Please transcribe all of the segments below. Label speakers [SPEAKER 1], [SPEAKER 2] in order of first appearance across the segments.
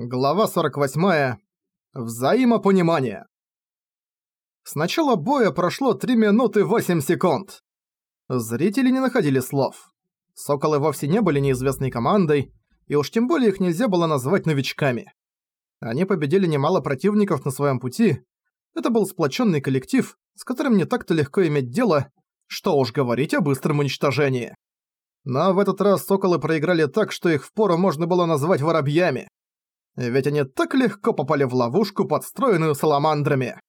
[SPEAKER 1] Глава 48. Взаимопонимание. С начала боя прошло 3 минуты 8 секунд. Зрители не находили слов. Соколы вовсе не были неизвестной командой, и уж тем более их нельзя было назвать новичками. Они победили немало противников на своем пути. Это был сплоченный коллектив, с которым не так-то легко иметь дело, что уж говорить о быстром уничтожении. Но в этот раз соколы проиграли так, что их впору можно было назвать воробьями ведь они так легко попали в ловушку, подстроенную саламандрами.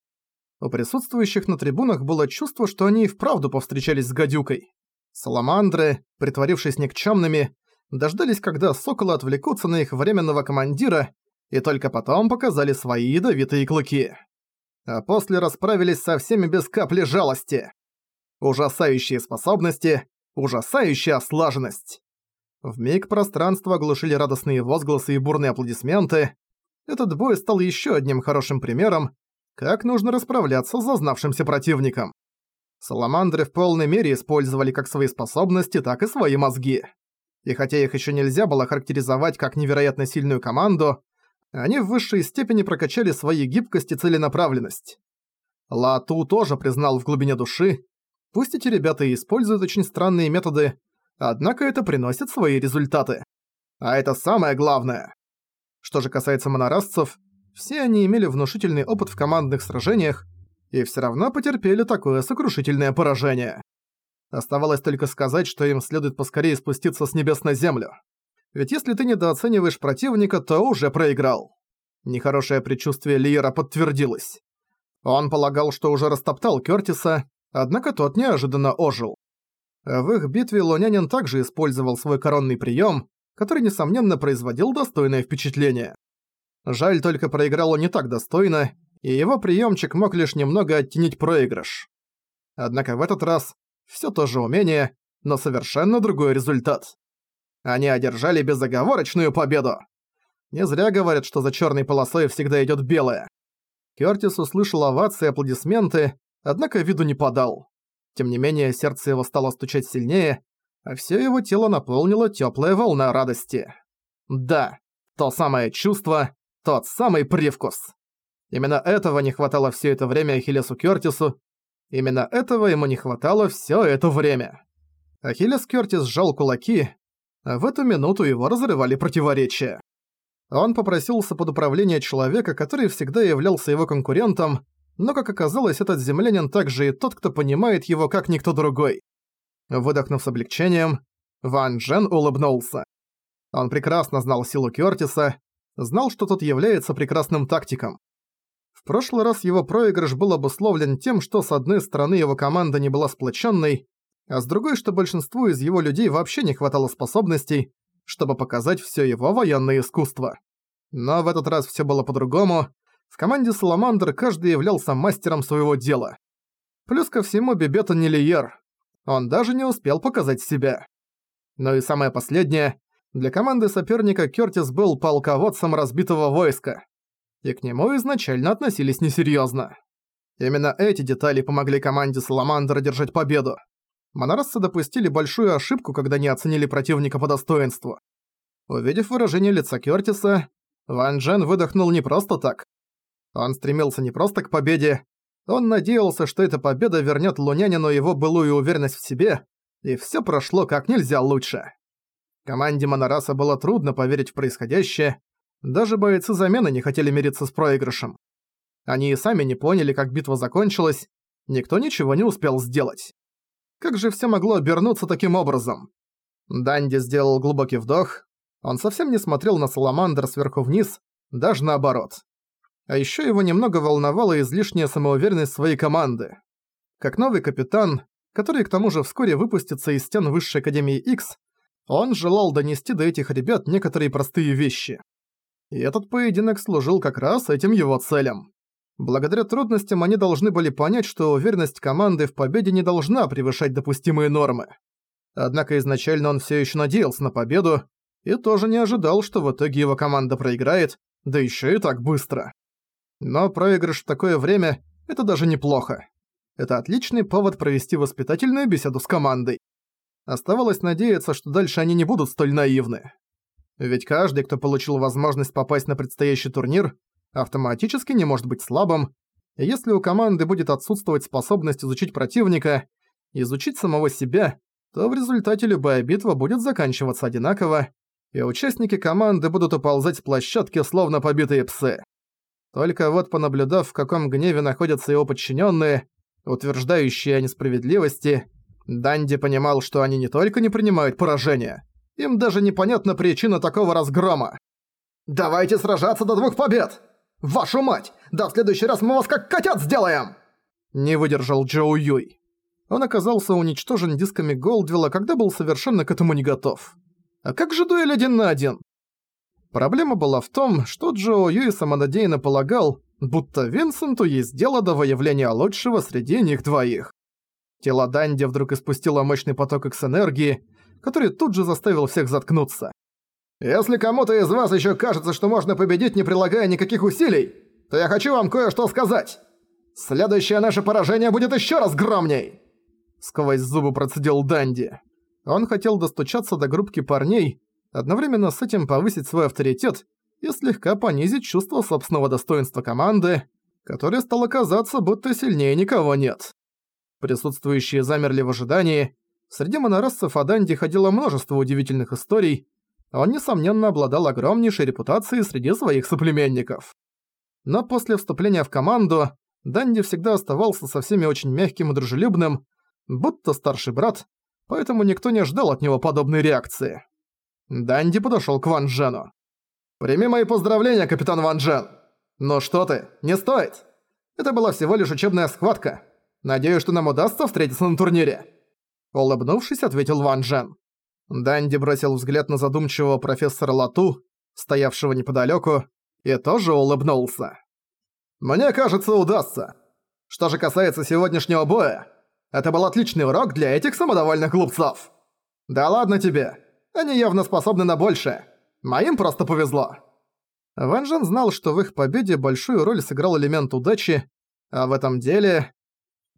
[SPEAKER 1] У присутствующих на трибунах было чувство, что они и вправду повстречались с гадюкой. Саламандры, притворившись никчемными, дождались, когда соколы отвлекутся на их временного командира, и только потом показали свои ядовитые клыки. А после расправились со всеми без капли жалости. Ужасающие способности, ужасающая слаженность. В миг пространство оглушили радостные возгласы и бурные аплодисменты. Этот бой стал еще одним хорошим примером, как нужно расправляться с зазнавшимся противником. Саламандры в полной мере использовали как свои способности, так и свои мозги. И хотя их еще нельзя было характеризовать как невероятно сильную команду, они в высшей степени прокачали свои гибкость и целенаправленность. Лату тоже признал в глубине души, пусть эти ребята и используют очень странные методы, Однако это приносит свои результаты. А это самое главное. Что же касается монорасцев, все они имели внушительный опыт в командных сражениях и все равно потерпели такое сокрушительное поражение. Оставалось только сказать, что им следует поскорее спуститься с небес на землю. Ведь если ты недооцениваешь противника, то уже проиграл. Нехорошее предчувствие Лиера подтвердилось. Он полагал, что уже растоптал Кёртиса, однако тот неожиданно ожил. В их битве Лунянин также использовал свой коронный прием, который, несомненно, производил достойное впечатление. Жаль, только проиграл он не так достойно, и его приемчик мог лишь немного оттенить проигрыш. Однако в этот раз все то же умение, но совершенно другой результат. Они одержали безоговорочную победу. Не зря говорят, что за черной полосой всегда идет белая. Кёртис услышал овации и аплодисменты, однако виду не подал. Тем не менее, сердце его стало стучать сильнее, а все его тело наполнило теплая волна радости. Да, то самое чувство, тот самый привкус. Именно этого не хватало все это время Ахиллесу Кёртису, именно этого ему не хватало все это время. Ахиллес Кёртис сжал кулаки, а в эту минуту его разрывали противоречия. Он попросился под управление человека, который всегда являлся его конкурентом, но, как оказалось, этот землянин также и тот, кто понимает его как никто другой. Выдохнув с облегчением, Ван Джен улыбнулся. Он прекрасно знал силу Кёртиса, знал, что тот является прекрасным тактиком. В прошлый раз его проигрыш был обусловлен тем, что с одной стороны его команда не была сплоченной, а с другой, что большинству из его людей вообще не хватало способностей, чтобы показать все его военное искусство. Но в этот раз все было по-другому, в команде Саламандр каждый являлся мастером своего дела. Плюс ко всему Бибета не Лиер. Он даже не успел показать себя. Но и самое последнее. Для команды соперника Кёртис был полководцем разбитого войска. И к нему изначально относились несерьёзно. Именно эти детали помогли команде Саламандр держать победу. Монорасцы допустили большую ошибку, когда не оценили противника по достоинству. Увидев выражение лица Кёртиса, Ван Джен выдохнул не просто так. Он стремился не просто к победе, он надеялся, что эта победа вернет Лунянину его былую уверенность в себе, и все прошло как нельзя лучше. Команде Монораса было трудно поверить в происходящее, даже бойцы замены не хотели мириться с проигрышем. Они и сами не поняли, как битва закончилась, никто ничего не успел сделать. Как же все могло обернуться таким образом? Данди сделал глубокий вдох, он совсем не смотрел на Саламандр сверху вниз, даже наоборот. А еще его немного волновала излишняя самоуверенность своей команды. Как новый капитан, который к тому же вскоре выпустится из стен Высшей Академии X, он желал донести до этих ребят некоторые простые вещи. И этот поединок служил как раз этим его целям. Благодаря трудностям они должны были понять, что уверенность команды в победе не должна превышать допустимые нормы. Однако изначально он все еще надеялся на победу и тоже не ожидал, что в итоге его команда проиграет, да еще и так быстро. Но проигрыш в такое время – это даже неплохо. Это отличный повод провести воспитательную беседу с командой. Оставалось надеяться, что дальше они не будут столь наивны. Ведь каждый, кто получил возможность попасть на предстоящий турнир, автоматически не может быть слабым, и если у команды будет отсутствовать способность изучить противника, изучить самого себя, то в результате любая битва будет заканчиваться одинаково, и участники команды будут уползать с площадки, словно побитые псы. Только вот понаблюдав, в каком гневе находятся его подчиненные, утверждающие о несправедливости, Данди понимал, что они не только не принимают поражения, им даже непонятна причина такого разгрома. «Давайте сражаться до двух побед! Вашу мать! Да в следующий раз мы вас как котят сделаем!» Не выдержал Джоу Юй. Он оказался уничтожен дисками Голдвилла, когда был совершенно к этому не готов. А как же дуэль один на один? Проблема была в том, что Джоу Юй самонадеянно полагал, будто Винсенту есть дело до выявления лучшего среди них двоих. Тело Данди вдруг испустило мощный поток X-энергии, который тут же заставил всех заткнуться. «Если кому-то из вас еще кажется, что можно победить, не прилагая никаких усилий, то я хочу вам кое-что сказать. Следующее наше поражение будет еще раз громней!» Сквозь зубы процедил Данди. Он хотел достучаться до группки парней, одновременно с этим повысить свой авторитет и слегка понизить чувство собственного достоинства команды, которое стало казаться, будто сильнее никого нет. Присутствующие замерли в ожидании. Среди монорасцев о Данди ходило множество удивительных историй. Он, несомненно, обладал огромнейшей репутацией среди своих соплеменников. Но после вступления в команду Данди всегда оставался со всеми очень мягким и дружелюбным, будто старший брат, поэтому никто не ждал от него подобной реакции. Данди подошёл к Ван Джену. «Прими мои поздравления, капитан Ван Джен!» «Ну что ты, не стоит! Это была всего лишь учебная схватка. Надеюсь, что нам удастся встретиться на турнире!» Улыбнувшись, ответил Ван Джен. Данди бросил взгляд на задумчивого профессора Лату, стоявшего неподалёку, и тоже улыбнулся. «Мне кажется, удастся. Что же касается сегодняшнего боя, это был отличный урок для этих самодовольных глупцов. Да ладно тебе, они явно способны на большее. Моим просто повезло». Ван Жен знал, что в их победе большую роль сыграл элемент удачи, а в этом деле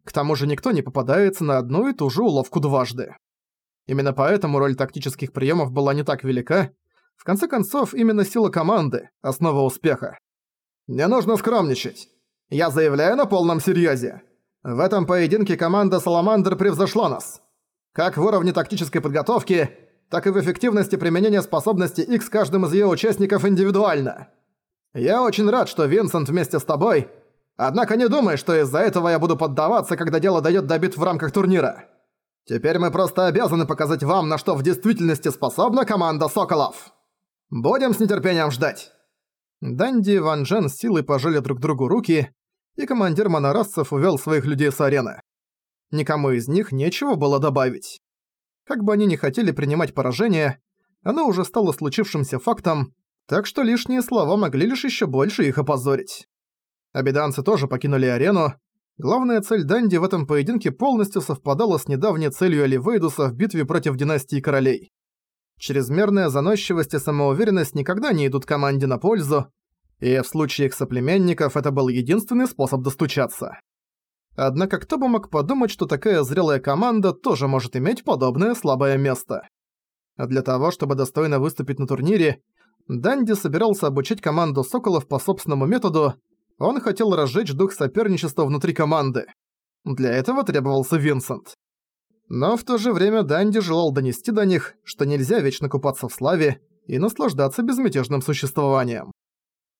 [SPEAKER 1] к тому же никто не попадается на одну и ту же уловку дважды. Именно поэтому роль тактических приемов была не так велика. В конце концов, именно сила команды – основа успеха. «Не нужно скромничать. Я заявляю на полном серьезе. В этом поединке команда «Саламандр» превзошла нас. Как в уровне тактической подготовки, так и в эффективности применения способности X каждым из ее участников индивидуально. Я очень рад, что Винсент вместе с тобой – Однако не думай, что из-за этого я буду поддаваться, когда дело дойдет до битв в рамках турнира. Теперь мы просто обязаны показать вам, на что в действительности способна команда Соколов. Будем с нетерпением ждать». Данди и Ван Джен с силой пожали друг другу руки, и командир монорасцев увел своих людей с арены. Никому из них нечего было добавить. Как бы они ни хотели принимать поражение, оно уже стало случившимся фактом, так что лишние слова могли лишь еще больше их опозорить. Абиданцы тоже покинули арену. Главная цель Данди в этом поединке полностью совпадала с недавней целью Оливейдуса в битве против династии королей. Чрезмерная заносчивость и самоуверенность никогда не идут команде на пользу, и в случае их соплеменников это был единственный способ достучаться. Однако кто бы мог подумать, что такая зрелая команда тоже может иметь подобное слабое место. Для того, чтобы достойно выступить на турнире, Данди собирался обучить команду Соколов по собственному методу, он хотел разжечь дух соперничества внутри команды. Для этого требовался Винсент. Но в то же время Данди желал донести до них, что нельзя вечно купаться в славе и наслаждаться безмятежным существованием.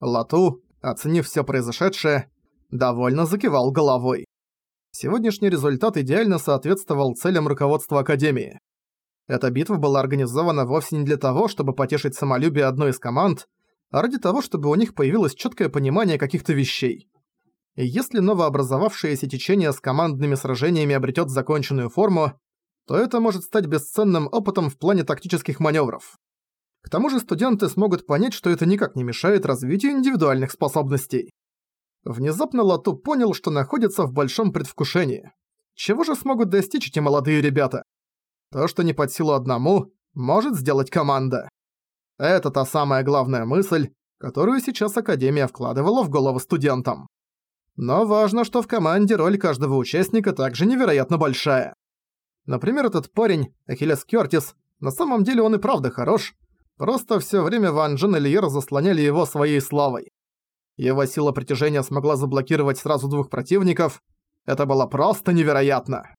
[SPEAKER 1] Лату, оценив все произошедшее, довольно закивал головой. Сегодняшний результат идеально соответствовал целям руководства Академии. Эта битва была организована вовсе не для того, чтобы потешить самолюбие одной из команд, а ради того, чтобы у них появилось четкое понимание каких-то вещей. И если новообразовавшееся течение с командными сражениями обретет законченную форму, то это может стать бесценным опытом в плане тактических маневров. К тому же студенты смогут понять, что это никак не мешает развитию индивидуальных способностей. Внезапно Лату понял, что находится в большом предвкушении. Чего же смогут достичь эти молодые ребята? То, что не под силу одному, может сделать команда. Это та самая главная мысль, которую сейчас Академия вкладывала в голову студентам. Но важно, что в команде роль каждого участника также невероятно большая. Например, этот парень, Ахиллес Кёртис, на самом деле он и правда хорош, Просто всё время Ван Джен и Лиер заслоняли его своей славой. Его сила притяжения смогла заблокировать сразу двух противников. Это было просто невероятно.